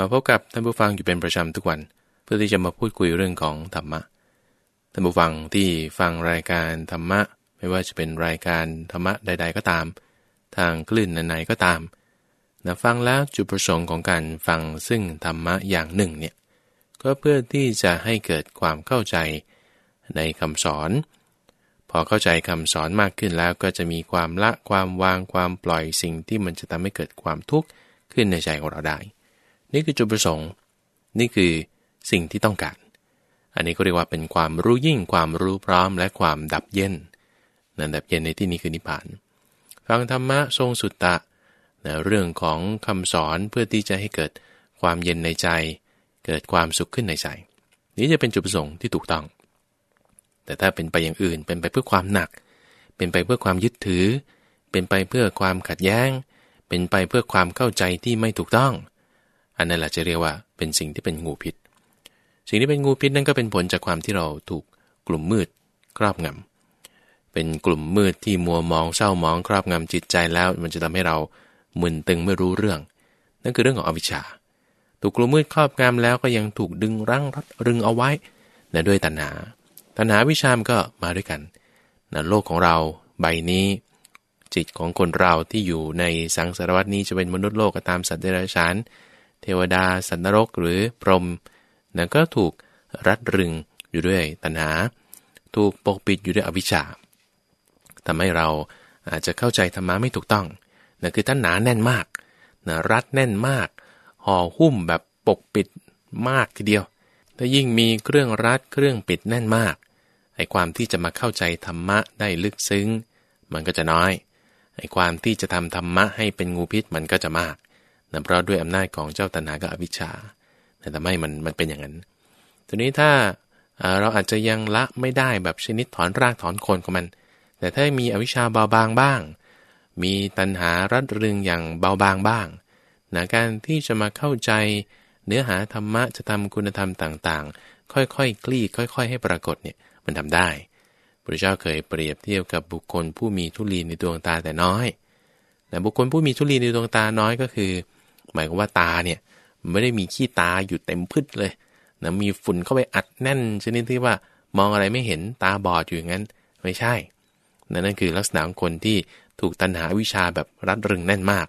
มาพบกับท่านผู้ฟังอยู่เป็นประจำทุกวัน เพื่อที่จะมาพูดคุยเรื่องของธรรมะท่านผู้ฟังที่ฟังรายการธรรมะ ไม่ว่าจะเป็นรายการธรรมะใด ๆ ก็ตาม ทางคลื่นไหนๆก็ตามนะฟังแล้วจุดประสงค์ของการฟังซึ่งธรรมะอย่างหนึ่งเนี่ยก็เพื่อที่จะให้เกิดความเข้าใจในคำสอน พอเข้าใจคำสอนมากขึ้นแล้วก็จะมีความละความวางความปล่อยสิ่งที่มันจะทำให้เกิดความทุกข์ขึ้นในใจของเราได้ นี่คือจุดประสงค์ นี่คือสิ่งที่ต้องการ อันนี้ก็เรียกว่าเป็นความรู้ยิ่ง ความรู้พร้อม และความดับเย็นนั่นดับเย็นในที่นี้คือนิพพาน ฟังธรรมะทรงสุตตะนะเรื่องของคำสอนเพื่อที่จะให้เกิดความเย็นในใจ เกิดความสุขขึ้นในใจ นี้จะเป็นจุดประสงค์ที่ถูกต้อง แต่ถ้าเป็นไปอย่างอื่น เป็นไปเพื่อความหนัก เป็นไปเพื่อความยึดถือ เป็นไปเพื่อความขัดแย้ง เป็นไปเพื่อความเข้าใจที่ไม่ถูกต้อง อันนั้นแหละจะเรียกว่าเป็นสิ่งที่เป็นงูพิษ สิ่งที่เป็นงูพิษนั่นก็เป็นผลจากความที่เราถูกกลุ่มมืดครอบงำเป็นกลุ่มมืดที่มัวมองเศร้ามองครอบงำจิตใจแล้ว มันจะทำให้เรามึนตึงไม่รู้เรื่อง นั่นคือเรื่องของอวิชชา ถูกกลุ่มมืดครอบงำแล้วก็ยังถูกดึงรั้งรัดรึงเอาไว้นะด้วยตัณหา ตัณหาวิชามก็มาด้วยกันนะโลกของเราใบนี้ จิตของคนเราที่อยู่ในสังสารวัตนี้จะเป็นมนุษย์โลกก็ตามสัตว์เดรัจฉาน เทวดา สัตว์นรกหรือพรหมนะก็ถูกรัดรึงอยู่ด้วยตัณหา ถูกปกปิดอยู่ด้วยอวิชชาทำให้เราอาจจะเข้าใจธรรมะไม่ถูกต้องนะคือท่านหนาแน่นมากนะรัดแน่นมาก ห่อหุ้มแบบปกปิดมากทีเดียว ถ้ายิ่งมีเครื่องรัดเครื่องปิดแน่นมาก ไอ้ความที่จะมาเข้าใจธรรมะได้ลึกซึ้ง มันก็จะน้อย ไอ้ความที่จะทำธรรมะให้เป็นงูพิษมันก็จะมาก นะเพราะด้วยอำนาจของเจ้าตัณหากับอวิชชาแต่ทำให้มันมันเป็นอย่างนั้น ทีนี้ถ้าเราอาจจะยังละไม่ได้แบบชนิดถอนรากถอนโคนของมัน แต่ถ้ามีอวิชชาเบาบางบ้าง มีตัณหารัดรึงอย่างเบาบางบ้างนะการที่จะมาเข้าใจเนื้อหาธรรมะจะทำคุณธรรมต่างๆ ค่อยๆคคลี่ ค่อย ๆ ให้ปรากฏเนี่ยมันทำได้ พระเจ้าเคยเปรียบเทียบกับบุคคลผู้มีทุลีในดวงตาแต่น้อยแต่บุคคลผู้มีทุลีในดวงตาน้อยก็คือ หมายความว่าตาเนี่ยไม่ได้มีขี้ตาอยู่เต็มพืชเลยนะมีฝุ่นเข้าไปอัดแน่น ชนิดที่ว่ามองอะไรไม่เห็นตาบอดอยู่อย่างนั้นไม่ใช่นั่นคือลักษณะของคนที่ถูกตัณหาวิชาแบบรัดรึงแน่นมาก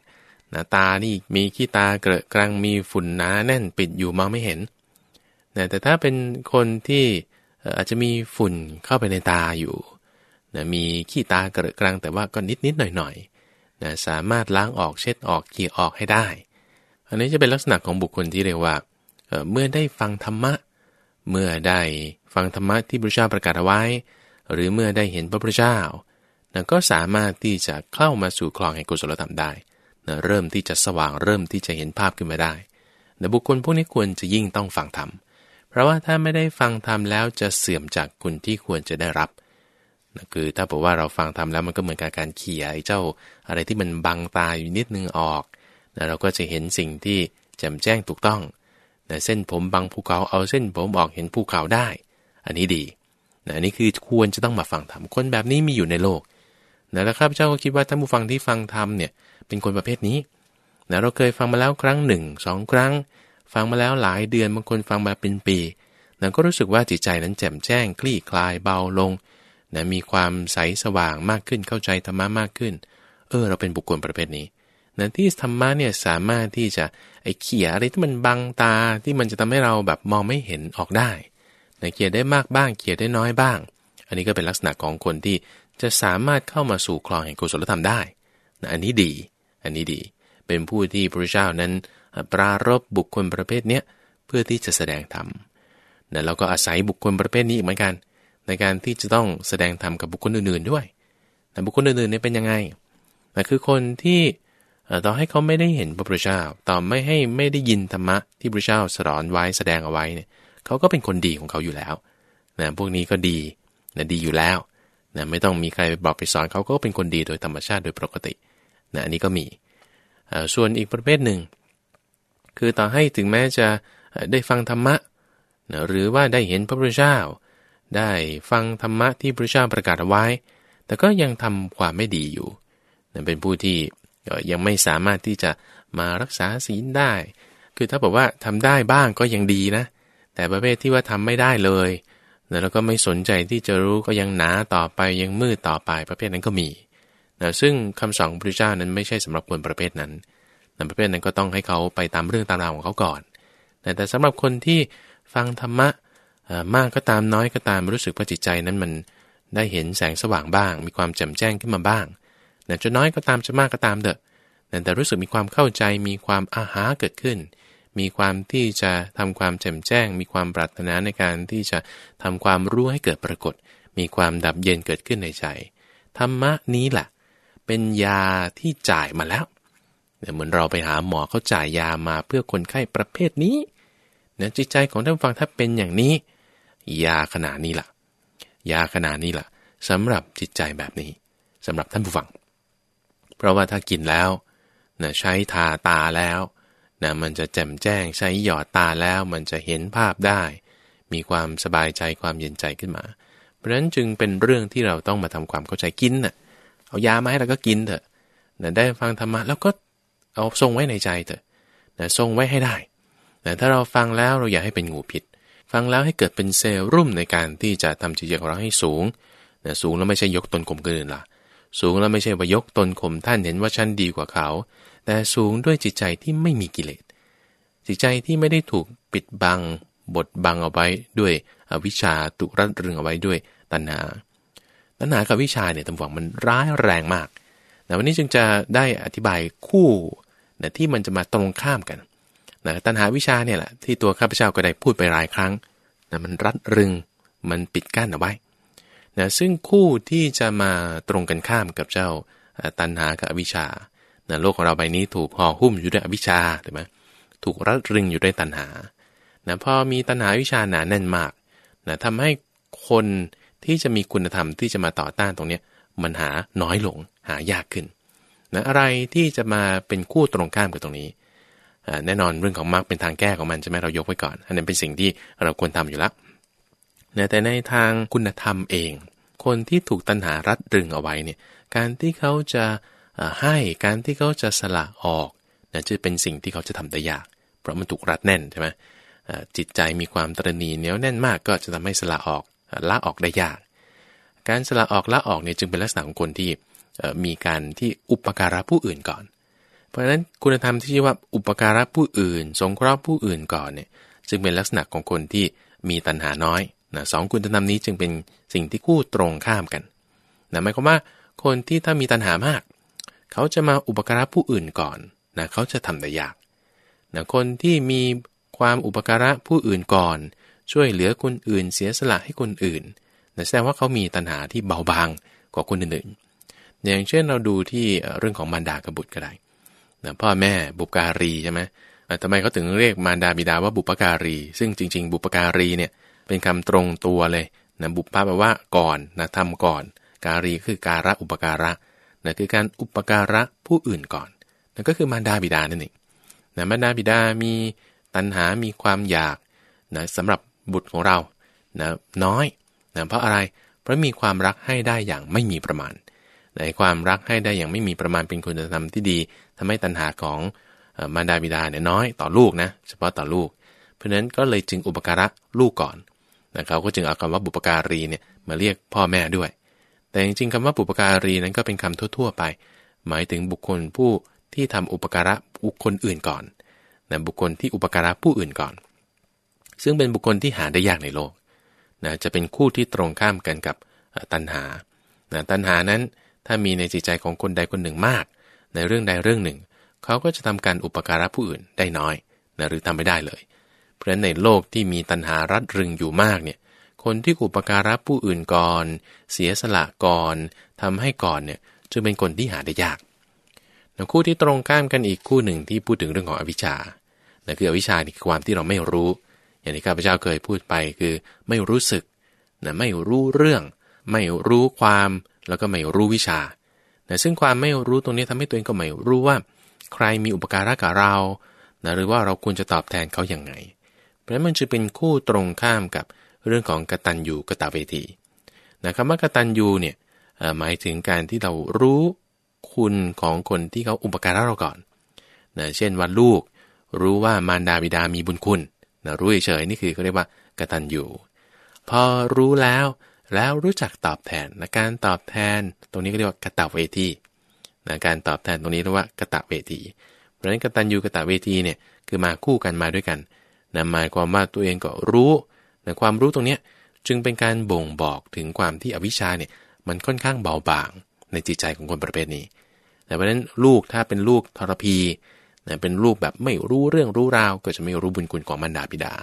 น้าตานี่มีขี้ตาเกลอะกลางมีฝุ่นหนาแน่นปิดอยู่มองไม่เห็นนะแต่ถ้าเป็นคนที่อาจจะมีฝุ่นเข้าไปในตาอยู่นะมีขี้ตาเกลอะกลางแต่ว่าก็นิดนิดหน่อยหน่อยนะสามารถล้างออกเช็ดออกเกี่ยออกให้ได้ อันนี้จะเป็นลักษณะของบุคคลที่เรียกว่าเมื่อได้ฟังธรรมะ เมื่อได้ฟังธรรมะที่พระเจ้าประกาศเอาไว้ หรือเมื่อได้เห็นพระพุทธเจ้านะก็สามารถที่จะเข้ามาสู่คลองแห่งกุศลธรรมได้นะเริ่มที่จะสว่างเริ่มที่จะเห็นภาพขึ้นมาได้นะบุคคลพวกนี้ควรจะยิ่งต้องฟังธรรม เพราะว่าถ้าไม่ได้ฟังธรรมแล้วจะเสื่อมจากคุณที่ควรจะได้รับนะคือถ้าบอกว่าเราฟังธรรมแล้วมันก็เหมือนกับการเขี่ยเจ้าอะไรที่มันบังตาอยู่นิดนึงออก นะเราก็จะเห็นสิ่งที่แจ่มแจ้งถูกต้องนะเส้นผมบังภูเขาเอาเส้นผมออกเห็นภูเขาได้ อันนี้ดีนะอันนี้คือควรจะต้องมาฟังธรรมคนแบบนี้มีอยู่ในโลกนะแล้วข้าพเจ้าก็คิดว่าท่านผู้ฟังที่ฟังธรรมเนี่ยเป็นคนประเภทนี้นะเราเคยฟังมาแล้วครั้งหนึ่งสองครั้ง ฟังมาแล้วหลายเดือนบางคนฟังมาเป็นปีนะก็รู้สึกว่าจิตใจนั้นแจ่มแจ้ง คลี่คลายเบาลงนะมีความใสสว่างมากขึ้นเข้าใจธรรมะมากขึ้น เออ เราเป็นบุคคลประเภทนี้ นะที่ธรรมะเนี่ยสามารถที่จะไอ้เขี่ยอะไรที่มันบังตาที่มันจะทำให้เราแบบมองไม่เห็นออกได้นะเขี่ยได้มากบ้างเขี่ยได้น้อยบ้าง อันนี้ก็เป็นลักษณะของคนที่จะสามารถเข้ามาสู่คลองแห่งกุศลธรรมได้นะอันนี้ดี อันนี้ดี เป็นผู้ที่พระเจ้านั้นปรารบบุคคลประเภทเนี้ยเพื่อที่จะแสดงธรรมนะเราก็อาศัยบุคคลประเภทนี้เหมือนกัน ในการที่จะต้องแสดงธรรมกับบุคคลอื่นๆด้วยแต่บุคคลอื่นๆเนี่ยเป็นยังไงนะคือคนที่ ต่อให้เขาไม่ได้เห็นพระพุทธเจ้าต่อไม่ให้ไม่ได้ยินธรรมะที่พระเจ้าสอนไว้แสดงเอาไว้เนี่ยเขาก็เป็นคนดีของเขาอยู่แล้วนะพวกนี้ก็ดีนะดีอยู่แล้วนะไม่ต้องมีใครไปบอกไปสอนเขาก็เป็นคนดีโดยธรรมชาติโดยปกตินะอันนี้ก็มีส่วนอีกประเภทหนึ่ง คือต่อให้ถึงแม้จะได้ฟังธรรมะนะหรือว่าได้เห็นพระพุทธเจ้า ได้ฟังธรรมะที่พระเจ้าประกาศเอาไว้ แต่ก็ยังทำความไม่ดีอยู่นะเป็นผู้ที่ ยังไม่สามารถที่จะมารักษาศีลได้ คือถ้าบอกว่าทำได้บ้างก็ยังดีนะ แต่ประเภทที่ว่าทำไม่ได้เลย แล้วก็ไม่สนใจที่จะรู้ก็ยังหนาต่อไปยังมืดต่อไปประเภทนั้นก็มีนะซึ่งคำสอนพระเจ้านั้นไม่ใช่สำหรับคนประเภทนั้นนะประเภทนั้นก็ต้องให้เขาไปตามเรื่องตามราวของเขาก่อน แต่แต่สำหรับคนที่ฟังธรรมะมากก็ตามน้อยก็ตามรู้สึกว่าจิตใจนั้นมันได้เห็นแสงสว่างบ้าง มีความแจ่มแจ้งขึ้นมาบ้าง แต่จะน้อยก็ตามจะมากก็ตามเถอะแต่รู้สึกมีความเข้าใจมีความอาหาเกิดขึ้น มีความที่จะทำความแจ่มแจ้ง มีความปรารถนาในการที่จะทำความรู้ให้เกิดปรากฏ มีความดับเย็นเกิดขึ้นในใจ ธรรมะนี้แหละเป็นยาที่จ่ายมาแล้วเหมือนเราไปหาหมอเขาจ่ายยามาเพื่อคนไข้ประเภทนี้เนี่ยจิตใจของท่านฟังถ้าเป็นอย่างนี้ ยาขนาดนี้ล่ะ ยาขนาดนี้ล่ะสำหรับจิตใจแบบนี้สำหรับท่านผู้ฟัง เพราะว่าถ้ากินแล้วนะใช้ทาตาแล้วนะมันจะแจ่มแจ้งใช้หยอดตาแล้วมันจะเห็นภาพได้ มีความสบายใจความเย็นใจขึ้นมา เพราะฉะนั้นจึงเป็นเรื่องที่เราต้องมาทำความเข้าใจกินน่ะเอายามาให้เราก็กินเถอะนะได้ฟังธรรมะแล้วก็เอาทรงไว้ในใจเถอะนะทรงไว้ให้ได้นะถ้าเราฟังแล้วเราอย่าให้เป็นงูพิษ ฟังแล้วให้เกิดเป็นเซลล์รุ่มในการที่จะทำจิตใจของเราให้สูงนะสูงแล้วไม่ใช่ยกตนข่มคนอื่นล่ะ สูงแล้วไม่ใช่ว่ายกตนข่มท่านเห็นว่าฉันดีกว่าเขา แต่สูงด้วยจิตใจที่ไม่มีกิเลส จิตใจที่ไม่ได้ถูกปิดบัง บดบังเอาไว้ด้วยอวิชชาตุรัดรึงเอาไว้ด้วยตัณหา ตัณหากับวิชาเนี่ยตำหวังมันร้ายแรงมากนะวันนี้จึงจะได้อธิบายคู่นะที่มันจะมาตรงข้ามกันนะตัณหาวิชาเนี่ยแหละที่ตัวข้าพเจ้าก็ได้พูดไปหลายครั้งนะมันรัดรึง มันปิดกั้นเอาไว้ นะซึ่งคู่ที่จะมาตรงกันข้ามกับเจ้าตัณหากับอวิชานะโลกของเราใบนี้ถูกห่อหุ้มอยู่ด้วยอวิชชาถูกไหมถูกรัดรึงอยู่ด้วยตัณหานะพอมีตัณหาวิชาหนาแน่นมากนะทำให้คนที่จะมีคุณธรรมที่จะมาต่อต้านตรงนี้มันหาน้อยลงหายากขึ้นนะอะไรที่จะมาเป็นคู่ตรงข้ามกับตรงนี้ แน่นอนเรื่องของมรรคเป็นทางแก้ของมันใช่ไหมเรายกไว้ก่อน อันนั้นเป็นสิ่งที่เราควรทำอยู่แล้ว นะแต่ในทางคุณธรรมเอง คนที่ถูกตัณหารัดรึงเอาไว้เนี่ยการที่เขาจะให้การที่เขาจะสละออกนะจะเป็นสิ่งที่เขาจะทำได้ยาก เพราะมันถูกรัดแน่นใช่ไหมจิตใจมีความตรณีเหนียวแน่นมากก็จะทำให้สละออกละออกได้ยาก การสละออกละออกเนี่ยจึงเป็นลักษณะของคนที่มีการที่อุปการะผู้อื่นก่อน เพราะฉะนั้นคุณธรรมที่ชื่อว่าอุปการะผู้อื่น สงเคราะห์ผู้อื่นก่อนเนี่ยจึงเป็นลักษณะของคนที่มีตัณหาน้อย นะสองคุณธรรมนี้จึงเป็นสิ่งที่คู่ตรงข้ามกันนะหมายความว่าคนที่ถ้ามีตัณหามาก เขาจะมาอุปการะผู้อื่นก่อนนะเขาจะทำได้ยากนะคนที่มีความอุปการะผู้อื่นก่อน ช่วยเหลือคนอื่นเสียสละให้คนอื่นแสดงว่าเขามีตัณหาที่เบาบางกว่าคนอื่นๆอย่างเช่นเราดูที่เรื่องของมารดากบุตรก็ได้นะพ่อแม่บุปการีใช่ไหมทำไมเขาถึงเรียกมารดาบิดาว่าบุปการี ซึ่งจริง ๆ บุปการีเนี่ย เป็นคำตรงตัวเลยนะบุปผาแปลว่าก่อนนะทำก่อน การีคือการะอุปการะนะคือการอุปการะผู้อื่นก่อนนั่นก็คือมารดาบิดานั่นเองนะมารดาบิดามีตัณหา มีความอยากนะสำหรับบุตรของเรานะน้อยนะเพราะอะไร เพราะมีความรักให้ได้อย่างไม่มีประมาณในความรักให้ได้อย่างไม่มีประมาณเป็นคุณธรรมที่ดีทำให้ตัณหาของมารดาบิดาเนี่ยน้อยต่อลูกนะเฉพาะต่อลูก เพราะฉะนั้นก็เลยจึงอุปการะลูกก่อน นะเขาก็จึงเอาคำว่าบุปการีเนี่ยมาเรียกพ่อแม่ด้วย แต่จริงๆคำว่าบุปการีนั้นก็เป็นคำทั่ว ๆ ไป หมายถึงบุคคลผู้ที่ทำอุปการะบุคคลอื่นก่อนนะบุคคลที่อุปการะผู้อื่นก่อน ซึ่งเป็นบุคคลที่หาได้ยากในโลกนะจะเป็นคู่ที่ตรงข้ามกันกับตัณหานะตัณหานั้นถ้ามีในจิตใจของคนใดคนหนึ่งมาก ในเรื่องใดเรื่องหนึ่ง เขาก็จะทำการอุปการะผู้อื่นได้น้อยนะหรือทำไม่ได้เลย เพราะในโลกที่มีตัณหารัดรึงอยู่มากเนี่ย คนที่อุปการะผู้อื่นก่อน เสียสละก่อนทำให้ก่อนเนี่ยจึงเป็นคนที่หาได้ยากนะคู่ที่ตรงข้ามกันอีกคู่หนึ่งที่พูดถึงเรื่องของอวิชชานะคืออวิชชานี่คือความที่เราไม่รู้ อย่างที่ข้าพเจ้าเคยพูดไปคือไม่รู้สึกนะไม่รู้เรื่อง ไม่รู้ความแล้วก็ไม่รู้วิชานะซึ่งความไม่รู้ตรงนี้ทำให้ตัวเองก็ไม่รู้ว่า ใครมีอุปการะกับเรานะหรือว่าเราควรจะตอบแทนเขาอย่างไง เพราะนั้นมันจะเป็นคู่ตรงข้ามกับเรื่องของกตัญญูกตเวทีนะคำว่ากตัญญูเนี่ยหมายถึงการที่เรารู้คุณของคนที่เขาอุปการะเราก่อนนะเช่นว่าลูกรู้ว่ามารดาบิดามีบุญคุณนะรู้เฉยๆนี่คือเขาเรียกว่ากตัญญูพอรู้แล้วแล้วรู้จักตอบแทนนะการตอบแทนตรงนี้ก็เรียกว่ากตเวทีนะการตอบแทนตรงนี้เรียกว่ากตเวที เพราะฉะนั้นกตัญญูกตเวทีเนี่ยคือมาคู่กันมาด้วยกัน นะหมายความว่าตัวเองก็รู้นะความรู้ตรงนี้จึงเป็นการบ่งบอกถึงความที่อวิชชาเนี่ยมันค่อนข้างเบาบางในจิตใจของคนประเภทนี้ แต่เพราะนั้นลูกถ้าเป็นลูกทรพีนะเป็นลูกแบบไม่รู้เรื่องรู้ราวก็จะไม่รู้บุญคุณของมารดาบิดา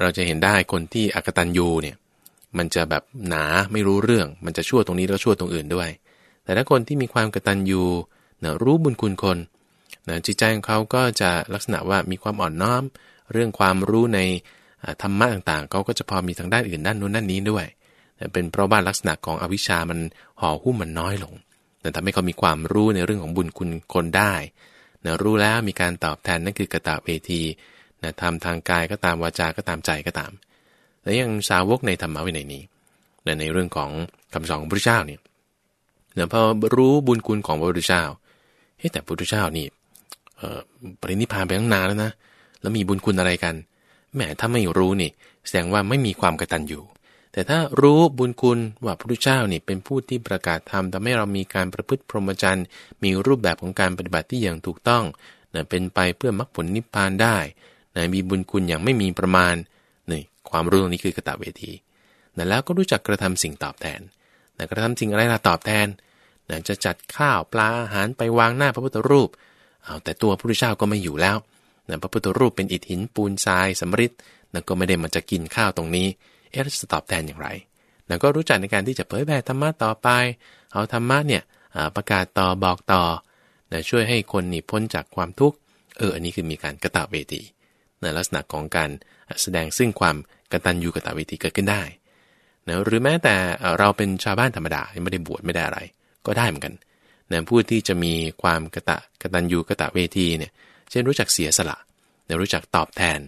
เราจะเห็นได้คนที่อกตัญญูเนี่ยมันจะแบบหนาไม่รู้เรื่อง มันจะชั่วตรงนี้แล้วชั่วตรงอื่นด้วย แต่ถ้าคนที่มีความกตัญญูนะรู้บุญคุณคนนะจิตใจของเขาก็จะลักษณะว่ามีความอ่อนน้อม เรื่องความรู้ในธรรมะต่างๆเขาก็จะพอมีทางด้านอื่นด้านนู้นด้านนี้ด้วยเป็นเพราะว่าลักษณะของอวิชามันห่อหุ้มมันน้อยลงแต่ทำให้เขามีความรู้ในเรื่องของบุญคุณคนได้นะรู้แล้วมีการตอบแทนนั่นคือกระตาเวทีนะทำทางกายก็ตามวาจาก็ตามใจก็ตาม และยังสาวกในธรรมะวินัยนี้นะในเรื่องของคำสอนของพระเจ้าเนี่ยนะพอรู้บุญคุณของพระพุทธเจ้าเฮ้แต่พระพุทธเจ้านี่ปรินิพานไปตั้งนานแล้วนะ แล้วมีบุญคุณอะไรกันแหมถ้าไม่รู้นี่ แสดงว่าไม่มีความกตัญญูแต่ถ้ารู้บุญคุณว่าพระพุทธเจ้านี่เป็นผู้ที่ประกาศธรรมทำให้เรามีการประพฤติพรหมจรรย์ มีรูปแบบของการปฏิบัติที่อย่างถูกต้องนะเป็นไปเพื่อมรรคผลนิพพานได้นะมีบุญคุณอย่างไม่มีประมาณนี่ความรู้ตรงนี้คือกตะเวทีนะแล้วก็รู้จักกระทำสิ่งตอบแทนนะกระทำสิ่งอะไรล่ะตอบแทนนะจะจัดข้าวปลาอาหารไปวางหน้าพระพุทธรูปเอาแต่ตัวพระพุทธเจ้าก็ไม่อยู่แล้ว นะพระพุทธรูปเป็นอิฐหินปูนทรายสมริดนะก็ไม่ได้มาจะกินข้าวตรงนี้ เอ๊ะจะตอบแทนอย่างไรแล้วก็รู้จักในการที่จะเผยแผ่ธรรมะต่อไป เอาธรรมะเนี่ยประกาศต่อบอกต่อนะช่วยให้คนหนีพ้นจากความทุกข์ เออ อันนี้คือมีการกระตะเวทีในลักษณะของการแสดงซึ่งความกตัญญูกตเวทีเกิดขึ้นได้นะหรือแม้แต่เราเป็นชาวบ้านธรรมดาไม่ได้บวชไม่ได้อะไร ก็ได้เหมือนกันนะผู้ที่จะมีความกตะกตัญญูกตเวทีเนี่ย เช่นรู้จักเสียสละนะรู้จักตอบแทน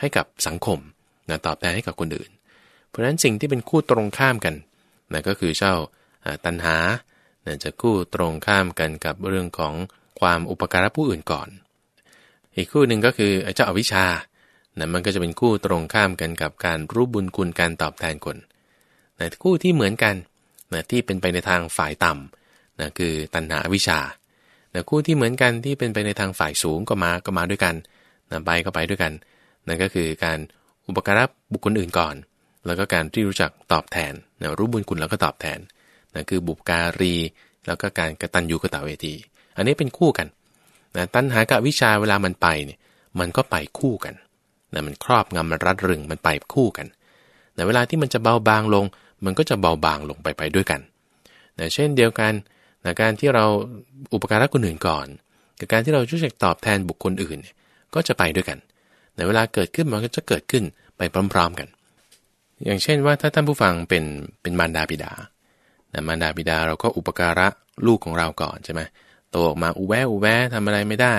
ให้กับสังคมนะตอบแทนให้กับคนอื่น เพราะฉะนั้นสิ่งที่เป็นคู่ตรงข้ามกันนะก็คือเจ้าตัณหานะจะคู่ตรงข้ามกันกับเรื่องของความอุปการะผู้อื่นก่อน อีกคู่หนึ่งก็คือเจ้าอวิชชานะมันก็จะเป็นคู่ตรงข้ามกันกับการรู้บุญคุณการตอบแทนคนนะคู่ที่เหมือนกันนะที่เป็นไปในทางฝ่ายต่ำนะคือตัณหาวิชา นะคู่ที่เหมือนกันที่เป็นไปในทางฝ่ายสูงก็มาก็มาด้วยกันนะไปก็ไปด้วยกัน นั่นก็คือการอุปการะบุคคลอื่นก่อน แล้วก็การที่รู้จักตอบแทนนะรู้บุญคุณแล้วก็ตอบแทนนะคือบุปการี แล้วก็การกระตันยูกระตเวที อันนี้เป็นคู่กันนะตัณหากับวิชาเวลามันไปเนี่ยมันก็ไปคู่กันนะมันครอบงำมันรัดรึงมันไปคู่กันนะเวลาที่มันจะเบาบางลง มันก็จะเบาบางลงไปไปด้วยกันนะเช่นเดียวกัน นะการที่เราอุปการะคนอื่นก่อน กับการที่เรารู้จักตอบแทนบุคคลอื่น ก็จะไปด้วยกันในเวลาเกิดขึ้นมันก็จะเกิดขึ้นไปพร้อมๆกัน อย่างเช่นว่าถ้าท่านผู้ฟังเป็นเป็นมารดาบิดาแต่มารดาบิดาเราก็อุปการะลูกของเราก่อนใช่ไหมโตออกมาอุแวอุแวทำอะไรไม่ได้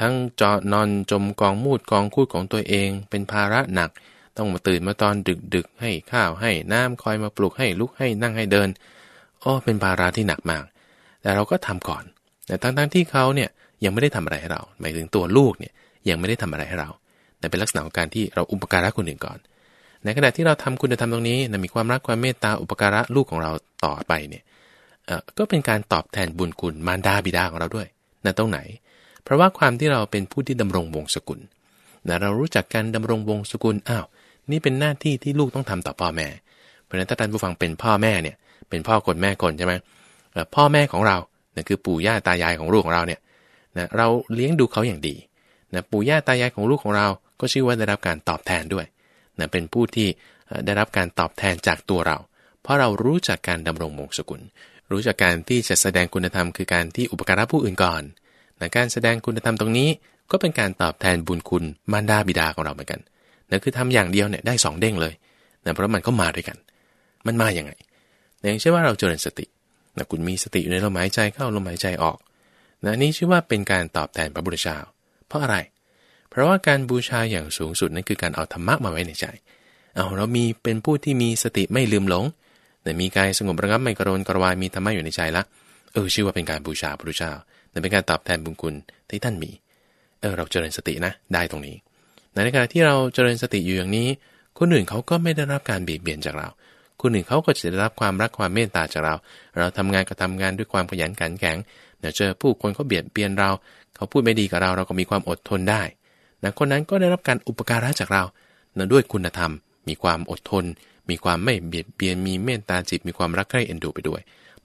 ทั้งจอนอนจมกองมูดกองคูดของตัวเอง เป็นภาระหนัก ต้องมาตื่นมาตอนดึกดึกให้ข้าวให้น้ำคอยมาปลุกให้ลุกให้นั่งให้เดิน โอ้เป็นภาระที่หนักมาก แต่เราก็ทำก่อน แต่ทั้งทั้งที่เขาเนี่ยยังไม่ได้ทำอะไรให้เรา หมายถึงตัวลูกเนี่ยยังไม่ได้ทำอะไรให้เรา แต่เป็นลักษณะของการที่เราอุปการะคนอื่นก่อน ในขณะที่เราทำคุณธรรมตรงนี้นะมีความรักความเมตตาอุปการะลูกของเราต่อไปเนี่ยก็เป็นการตอบแทนบุญคุณมารดาบิดาของเราด้วยนะตรงไหน เพราะว่าความที่เราเป็นผู้ที่ดำรงวงศกุลนะเรารู้จักการดำรงวงศกุลอ้าวนี่เป็นหน้าที่ที่ลูกต้องทำต่อพ่อแม่ เพราะฉะนั้นถ้าท่านผู้ฟังเป็นพ่อแม่เนี่ย เป็นพ่อคนแม่คนใช่ไหมพ่อแม่ของเราเนี่ยคือปู่ย่าตายายของลูกของเราเนี่ยนะเราเลี้ยงดูเขาอย่างดีนะปู่ย่าตายายของลูกของเรา ก็ชื่อว่าได้รับการตอบแทนด้วยนะเป็นผู้ที่ได้รับการตอบแทนจากตัวเรา เพราะเรารู้จักการดำรงมงสกุล รู้จักการที่จะแสดงคุณธรรมคือการที่อุปการะผู้อื่นก่อนนะการแสดงคุณธรรมตรงนี้ ก็เป็นการตอบแทนบุญคุณมารดาบิดาของเราเหมือนกันนะคือทำอย่างเดียวเนี่ยได้สองเด้งเลยนะเพราะมันก็มาด้วยกัน มันมาอย่างไง อย่างเช่นว่าเราเจริญสตินะคุณมีสติอยู่ในลมหายใจเข้าลมหายใจออกนะนี่ชื่อว่าเป็นการตอบแทนพระบุตรเจ้า เพราะอะไร เพราะว่าการบูชาอย่างสูงสุดนั่นคือการเอาธรรมะมาไว้ในใจ เอาเรามีเป็นผู้ที่มีสติไม่ลืมหลงแต่มีกายสงบระงับไม่กระโดนกระวายมีธรรมะอยู่ในใจละเออชื่อว่าเป็นการบูชาพระพุทธเจ้าแต่เป็นการตอบแทนบุญคุณที่ท่านมีเออเราเจริญสตินะได้ตรงนี้ในขณะที่เราเจริญสติอยู่อย่างนี้ คนอื่นเขาก็ไม่ได้รับการเบียดเบียนจากเรา คนอื่นเขาก็จะได้รับความรักความเมตตาจากเรา เราทำงานก็ทำงานด้วยความขยันขันแข็งเดี๋ยวเจอผู้คนเขาเบียดเบียนเรา เขาพูดไม่ดีกับเราเราก็มีความอดทนได้นะคนนั้นก็ได้รับการอุปการะจากเรานะด้วยคุณธรรม มีความอดทน มีความไม่เบียดเบียน มีเมตตาจิต มีความรักใคร่เอ็นดูไปด้วย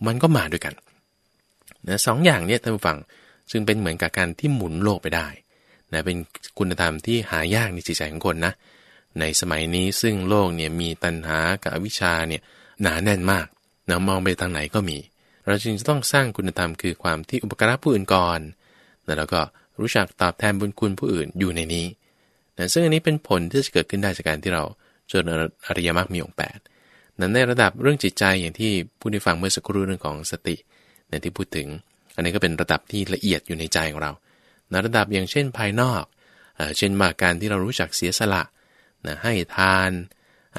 มันก็มาด้วยกันนะสองอย่างเนี่ยท่านผู้ฟังซึ่งเป็นเหมือนกับการที่หมุนโลกไปได้นะเป็นคุณธรรมที่หายากในจิตใจของคนนะ ในสมัยนี้ซึ่งโลกเนี่ยมีตัณหากับอวิชชาเนี่ยหนาแน่นมากนะมองไปทางไหนก็มี เราจึงจะต้องสร้างคุณธรรมคือความที่อุปการะผู้อื่นก่อนแล้วก็รู้จักตอบแทนบุญคุณผู้อื่นอยู่ในนี้นะซึ่งอันนี้เป็นผลที่จะเกิดขึ้นได้จากการที่เราจนอริยมรรคมีองค์แปดนั้นในระดับเรื่องจิตใจอย่างที่ผู้ที่ฟังเมื่อสักครู่เรื่องของสติในที่พูดถึง อันนี้ก็เป็นระดับที่ละเอียดอยู่ในใจของเราในระดับอย่างเช่นภายนอก เช่นมาการที่เรารู้จักเสียสละ นะให้ทาน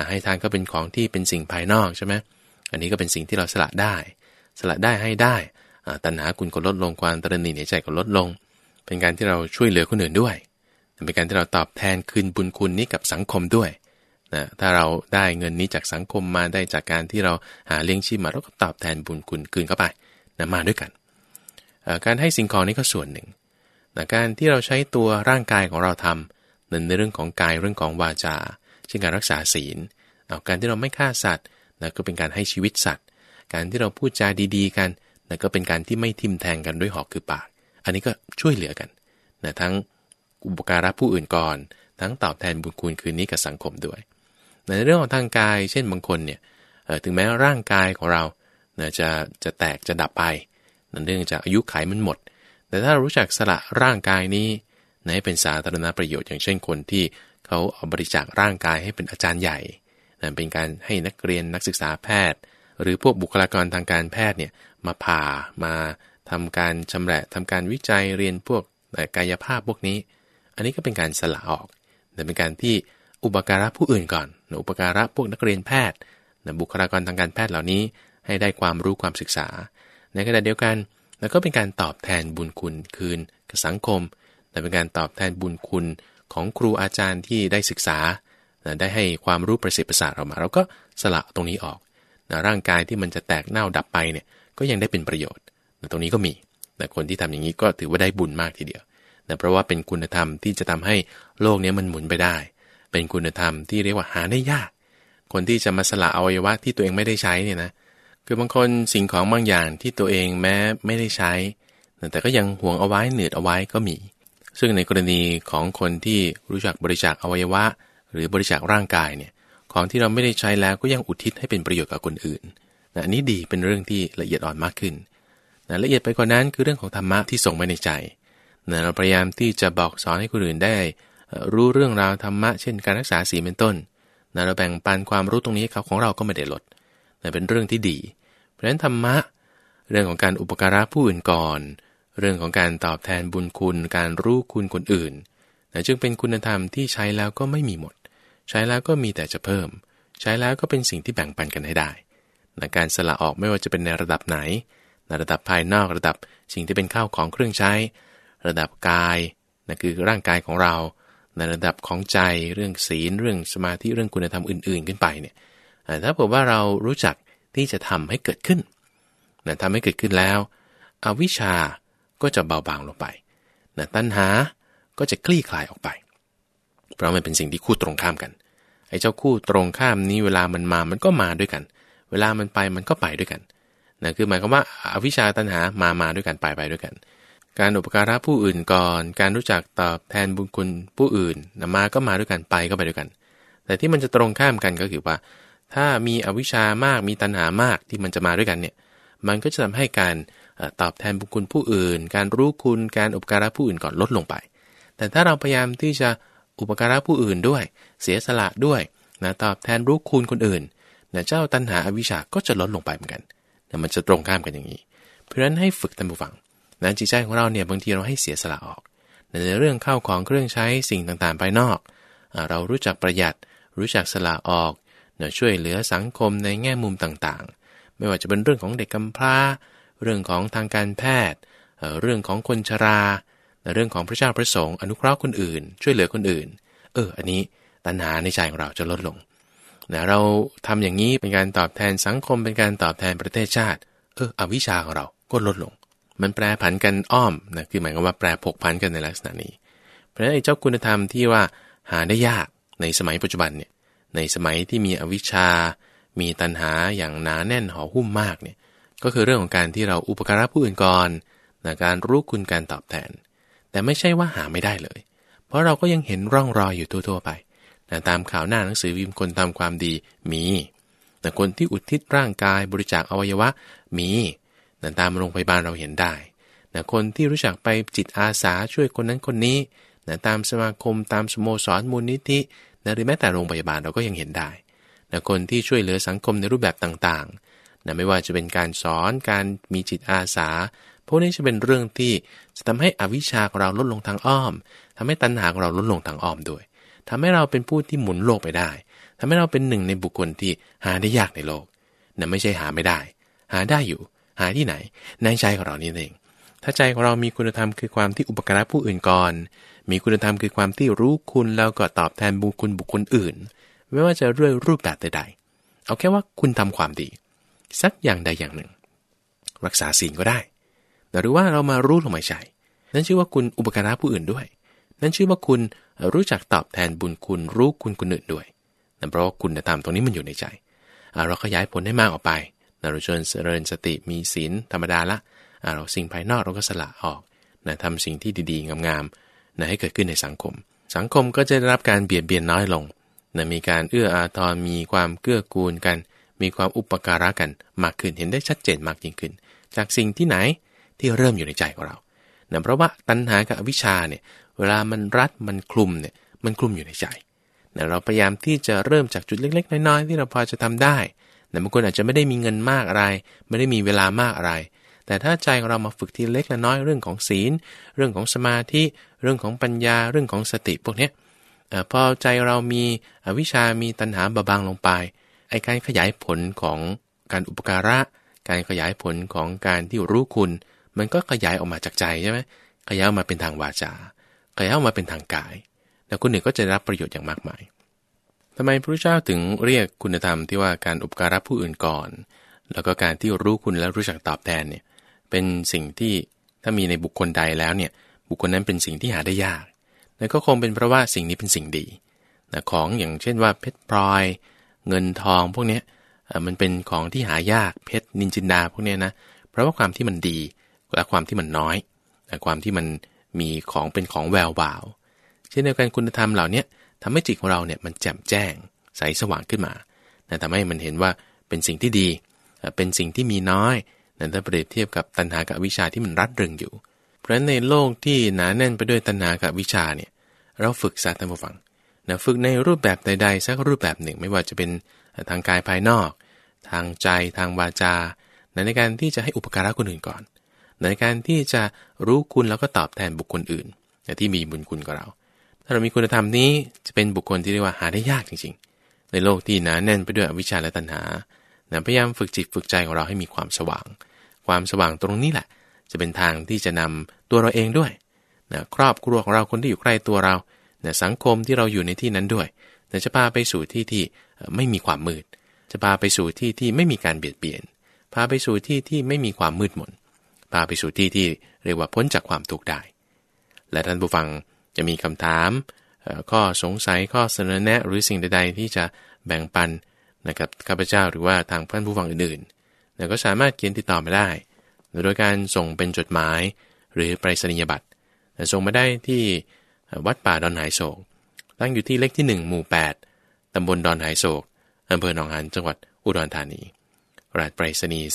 ให้ทานก็เป็นของที่เป็นสิ่งภายนอกใช่ไหมอันนี้ก็เป็นสิ่งที่เราสละได้ สละได้ให้ได้ตัณหาคุณก็ลดลงความตระหนี่ในใจก็ลดลง เป็นการที่เราช่วยเหลือคนอื่นด้วย เป็นการที่เราตอบแทนคืนบุญคุณนี้กับสังคมด้วยนะถ้าเราได้เงินนี้จากสังคมมาได้จากการที่เราหาเลี้ยงชีพมาเราก็ตอบแทนบุญคุณคืนเข้าไปนะมาด้วยกัน การให้สิ่งของนี้ก็ส่วนหนึ่งนะการที่เราใช้ตัวร่างกายของเราทำในเรื่องของกายเรื่องของวาจา เช่นการรักษาศีลเอาการที่เราไม่ฆ่าสัตว์นะก็เป็นการให้ชีวิตสัตว์ การที่เราพูดจาดี ๆ กันนะก็เป็นการที่ไม่ทิมแทงกันด้วยหอกคือปาก อันนี้ก็ช่วยเหลือกันนะทั้งอุปการะผู้อื่นก่อน ทั้งตอบแทนบุญคุณคืนนี้กับสังคมด้วย ในเรื่องของทางกาย เช่นบางคนเนี่ยถึงแม้ร่างกายของเราจะจะแตกจะดับไปเนื่องจากอายุไขมันหมด แต่ถ้ารู้จักสละร่างกายนี้ ให้เป็นสาธารณประโยชน์อย่างเช่นคนที่เขาเอาบริจาคร่างกายให้เป็นอาจารย์ใหญ่นั่เป็นการให้นักเรียนนักศึกษาแพทย์ หรือพวกบุคลากรทางการแพทย์เนี่ยมาผ่ามาทำการชำระทำการวิจัยเรียนพวกกายภาพพวกนี้ อันนี้ก็เป็นการสละออกแต่เป็นการที่อุปการะผู้อื่นก่อนอุปการะพวกนักเรียนแพทย์บุคลากรทางการแพทย์เหล่านี้ ให้ได้ความรู้ความศึกษา ในขณะเดียวกันแล้วก็เป็นการตอบแทนบุญคุณคืนกับสังคม แต่เป็นการตอบแทนบุญคุณของครูอาจารย์ที่ได้ศึกษา ได้ให้ความรู้ประสิทธิ์ประสาทเรามา เราก็สละตรงนี้ออกร่างกายที่มันจะแตกเน่าดับไปเนี่ยก็ยังได้เป็นประโยชน์ตรงนี้ก็มีแต่คนที่ทำอย่างนี้ก็ถือว่าได้บุญมากทีเดียวนะเพราะว่าเป็นคุณธรรมที่จะทำให้โลกนี้มันหมุนไปได้ เป็นคุณธรรมที่เรียกว่าหาได้ยาก คนที่จะมาสละอวัยวะที่ตัวเองไม่ได้ใช้เนี่ยนะคือบางคนสิ่งของบางอย่างที่ตัวเองแม้ไม่ได้ใช้ แต่ก็ยังหวงเอาไว้เหนืดเอาไว้ก็มี ซึ่งในกรณีของคนที่รู้จักบริจาคอวัยวะ หรือบริจาคร่างกายเนี่ยของที่เราไม่ได้ใช้แล้วก็ยังอุทิศให้เป็นประโยชน์กับคนอื่นนะอันนี้ดีเป็นเรื่องที่ละเอียดอ่อนมากขึ้นนะละเอียดไปกว่านั้นคือเรื่องของธรรมะที่ส่งไปในใจนะเราพยายามที่จะบอกสอนให้คนอื่นได้ รู้เรื่องราวธรรมะเช่นการรักษาศีลเป็นต้นนะเราแบ่งปันความรู้ตรงนี้เขาของเราก็ไม่ได้ลดนะเป็นเรื่องที่ดี เพราะฉะนั้นธรรมะ เรื่องของการอุปการะผู้อื่นก่อน เรื่องของการตอบแทนบุญคุณการรู้คุณคนอื่นนะจึงเป็นคุณธรรมที่ใช้แล้วก็ไม่มีหมด ใช้แล้วก็มีแต่จะเพิ่ม ใช้แล้วก็เป็นสิ่งที่แบ่งปันกันให้ได้นะการสละออกไม่ว่าจะเป็นในระดับไหนในระดับภายนอกระดับสิ่งที่เป็นข้าวของเครื่องใช้ ระดับกายนะคือร่างกายของเรา ในระดับของใจเรื่องศีล เรื่องสมาธิเรื่องคุณธรรมอื่น ๆ ขึ้นไปเนี่ยถ้าบอกว่าเรารู้จักที่จะทำให้เกิดขึ้นนะทำให้เกิดขึ้นแล้วอวิชา ก็จะเบาบางลงไปนะตัณหาก็จะคลี่คลายออกไป เพราะมันเป็นสิ่งที่คู่ตรงข้ามกัน ไอ้เจ้าคู่ตรงข้ามนี้เวลามันมามันก็มาด้วยกัน เวลามันไปมันก็ไปด้วยกันนะคือหมายความว่าอวิชชาตัณหามามาด้วยกันไปไปด้วยกัน การอุปการะผู้อื่นก่อน การรู้จักตอบแทนบุญคุณผู้อื่นนะมาก็มาด้วยกันไปก็ไปด้วยกัน แต่ที่มันจะตรงข้ามกันก็คือว่า ถ้ามีอวิชามากมีตัณหามากที่มันจะมาด้วยกันเนี่ย มันก็จะทำให้การ ตอบแทนบุญคุณผู้อื่น การรู้คุณการอุปการะผู้อื่นก่อนลดลงไป แต่ถ้าเราพยายามที่จะอุปการะผู้อื่นด้วย เสียสละด้วยนะตอบแทนรู้คุณคนอื่นนะเจ้าตัณหาอวิชาก็จะลดลงไปเหมือนกันแต่มันจะตรงข้ามกันอย่างนี้ เพราะฉะนั้นให้ฝึกท่านผู้ฟังนะจิตใจของเราเนี่ยบางทีเราให้เสียสละออกในเรื่องเข้าของเครื่องใช้สิ่งต่างๆภายนอก เรารู้จักประหยัด รู้จักสละออกนะช่วยเหลือสังคมในแง่มุมต่างๆ ไม่ว่าจะเป็นเรื่องของเด็กกำพร้า เรื่องของทางการแพทย์ เรื่องของคนชรา เรื่องของพระเจ้าพระสงฆ์อนุเคราะห์คนอื่น ช่วยเหลือคนอื่น เออ อันนี้ตัณหาในใจของเราจะลดลงนะเราทำอย่างนี้เป็นการตอบแทนสังคมเป็นการตอบแทนประเทศชาติ เอออวิชาของเราก็ลดลง มันแปรผันกันอ้อมนะคือหมายความว่าแปรผกผันกันในลักษณะนี้ เพราะฉะนั้นไอ้เจ้าคุณธรรมที่ว่าหาได้ยากในสมัยปัจจุบันเนี่ยในสมัยที่มีอวิชชามีตัณหาอย่างหนาแน่นห่อหุ้มมากเนี่ย ก็คือเรื่องของการที่เราอุปการะผู้อื่นก่อนนะการรู้คุณการตอบแทน แต่ไม่ใช่ว่าหาไม่ได้เลย เพราะเราก็ยังเห็นร่องรอยอยู่ทั่ว ๆ ไปนะตามข่าวหน้าหนังสือวิมพ์คนทำความดีมี แต่คนที่อุทิศร่างกายบริจาคอวัยวะมีนะตามโรงพยาบาลเราเห็นได้นะคนที่รู้จักไปจิตอาสาช่วยคนนั้นคนนี้นะตามสมาคมตามสโมสรมูลนิธินะหรือแม้แต่โรงพยาบาลเราก็ยังเห็นได้นะคนที่ช่วยเหลือสังคมในรูปแบบต่างๆ นะไม่ว่าจะเป็นการสอนการมีจิตอาสา พวกนี้จะเป็นเรื่องที่จะทำให้อวิชชาของเราลดลงทางอ้อมทำให้ตัณหาของเราลดลงทางอ้อมด้วยทำให้เราเป็นผู้ที่หมุนโลกไปได้ทำให้เราเป็นหนึ่งในบุคคลที่หาได้ยากในโลกนั่นไม่ใช่หาไม่ได้ หาได้อยู่ หาที่ไหนในใจของเรานี่เอง ถ้าใจของเรามีคุณธรรมคือความที่อุปการะผู้อื่นก่อน มีคุณธรรมคือความที่รู้คุณแล้วก็ตอบแทนบุคคลบุคคลอื่น ไม่ว่าจะด้วยรูปแบบใดๆ เอาแค่ว่าคุณทำความดี สักอย่างใดอย่างหนึ่ง รักษาศีลก็ได้หรือว่าเรามารู้ลงไม่ใช่นั่นชื่อว่าคุณอุปการะผู้อื่นด้วย นั่นชื่อว่าคุณรู้จักตอบแทนบุญคุณรู้คุณคนอื่นด้วยนั่นเพราะว่าคุณธรรมตรงนี้มันอยู่ในใจ เราขยายผลให้มากออกไปเราเชิญเจริญสติมีศีลธรรมดาละเราสิ่งภายนอกเราก็สละออกนะทำสิ่งที่ดีๆ งามๆนะให้เกิดขึ้นในสังคม สังคมก็จะได้รับการเบียดเบียนน้อยลงนะมีการเอื้ออาทรมีความเกื้อกูลกัน มีความอุปการะกันมากขึ้นเห็นได้ชัดเจนมากยิ่งขึ้น จากสิ่งที่ไหนที่เริ่มอยู่ในใจของเราเนะเพราะว่าตัณหากับอวิชชาเนี่ยเวลามันรัดมันคลุมเนี่ยมันคลุมอยู่ในใจนะเราพยายามที่จะเริ่มจากจุดเล็กๆ น้อยๆ ที่เราพอจะทำได้แต่บางคนอาจจะไม่ได้มีเงินมากอะไร ไม่ได้มีเวลามากอะไร แต่ถ้าใจของเรามาฝึกทีเล็กและน้อยเรื่องของศีล เรื่องของสมาธิ เรื่องของปัญญา เรื่องของสติพวกนี้พอใจเรามีอวิชามีตัณหาบาบางลงไป ไอการขยายผลของการอุปการะ การขยายผลของการที่รู้คุณ มันก็ขยายออกมาจากใจใช่ไหมขยายออกมาเป็นทางวาจา ขยายออกมาเป็นทางกาย แล้วคนหนึ่งก็จะรับประโยชน์อย่างมากมายทำไมพระเจ้าถึงเรียกคุณธรรมที่ว่าการอุปการะผู้อื่นก่อน แล้วก็การที่รู้คุณแล้วรู้จักตอบแทนเนี่ยเป็นสิ่งที่ถ้ามีในบุคคลใดแล้วเนี่ยบุคคลนั้นเป็นสิ่งที่หาได้ยากแล้วก็คงเป็นเพราะว่าสิ่งนี้เป็นสิ่งดีนะของอย่างเช่นว่าเพชรพลอย เงินทองพวกนี้มันเป็นของที่หายากเพชรนินจินดาพวกนี้นะเพราะว่าความที่มันดีและความที่มันน้อยแต่ความที่มันมีของเป็นของแวววาวเช่นเดียวกันคุณธรรมเหล่านี้ทำให้จิตของเราเนี่ยมันแจ่มแจ้งใสสว่างขึ้นมาทำให้มันเห็นว่าเป็นสิ่งที่ดี เป็นสิ่งที่มีน้อยนั่นถ้าเปรียบเทียบกับตัณหากับวิชาที่มันรัดรึงอยู่ เพราะฉะนั้นในโลกที่หนาแน่นไปด้วยตัณหากับวิชาเนี่ยเราฝึกซะท่านผู้ฟัง นะฝึกในรูปแบบใดๆสักรูปแบบหนึ่ง ไม่ว่าจะเป็นทางกายภายนอก ทางใจทางวาจา ในการที่จะให้อุปการะคนอื่นก่อน ในการที่จะรู้คุณแล้วก็ตอบแทนบุคคลอื่นที่มีบุญคุณกับเรา ถ้าเรามีคุณธรรมนี้จะเป็นบุคคลที่เรียกว่าหาได้ยากจริงๆ ในโลกที่หนาแน่นไปด้วยอวิชชาและตัณหาพยายามฝึกจิตฝึกใจของเราให้มีความสว่าง ความสว่างตรงนี้แหละ จะเป็นทางที่จะนำตัวเราเองด้วยนะครอบครัวของเราคนที่อยู่ใกล้ตัวเรา นะสังคมที่เราอยู่ในที่นั้นด้วยนะจะพาไปสู่ที่ที่ไม่มีความมืด จะพาไปสู่ที่ที่ไม่มีการเบียดเบียน พาไปสู่ที่ที่ไม่มีความมืดมน พาไปสู่ที่ที่เรียกว่าพ้นจากความทุกข์ได้ และท่านผู้ฟังจะมีคำถามข้อสงสัยข้อเสนอแนะหรือสิ่งใดๆ ที่จะแบ่งปันนะครับข้าพเจ้าหรือว่าทางท่านผู้ฟังอื่นๆก็สามารถเขียนติดต่อมาได้ โดยการส่งเป็นจดหมายหรือไปรษณียบัตรส่งมาได้ที่ วัดป่าดอนหายโศก ตั้งอยู่ที่เลขที่ 1 หมู่ 8 ตำบลดอนหายโศกอำเภอหนองหานจังหวัดอุดรธานี รหัสไปรษณีย์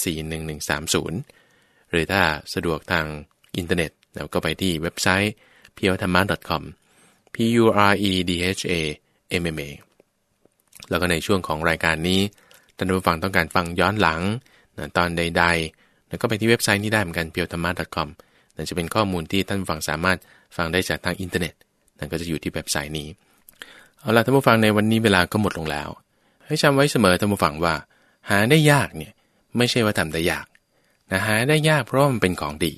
41130 หรือถ้าสะดวกทางอินเทอร์เน็ตเราก็ไปที่เว็บไซต์ p u r e d h a m m a com p u r e d h a m m a แล้วก็ในช่วงของรายการนี้ท่านผู้ฟังต้องการฟังย้อนหลังตอนใดๆแล้วก็ไปที่เว็บไซต์นี้ได้เหมือนกัน p u r e d h a m m a com นั่นจะเป็นข้อมูลที่ท่านผู้ฟังสามารถ ฟังได้จากทางอินเทอร์เน็ตนั่นก็จะอยู่ที่เว็บไซต์นี้ เอาล่ะท่านผู้ฟังในวันนี้เวลาก็หมดลงแล้ว ให้จำไว้เสมอท่านผู้ฟังว่า หาได้ยากเนี่ยไม่ใช่ว่าทำได้ยากนะหาได้ยากเพราะมันเป็นของดี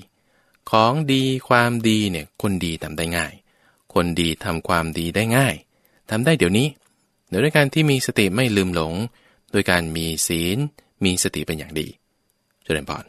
ของดีความดีเนี่ยคนดีทำได้ง่าย คนดีทำความดีได้ง่ายทำได้เดี๋ยวนี้โดยการที่มีสติไม่ลืมหลง โดยการมีศีล มีสติเป็นอย่างดีเจริญพร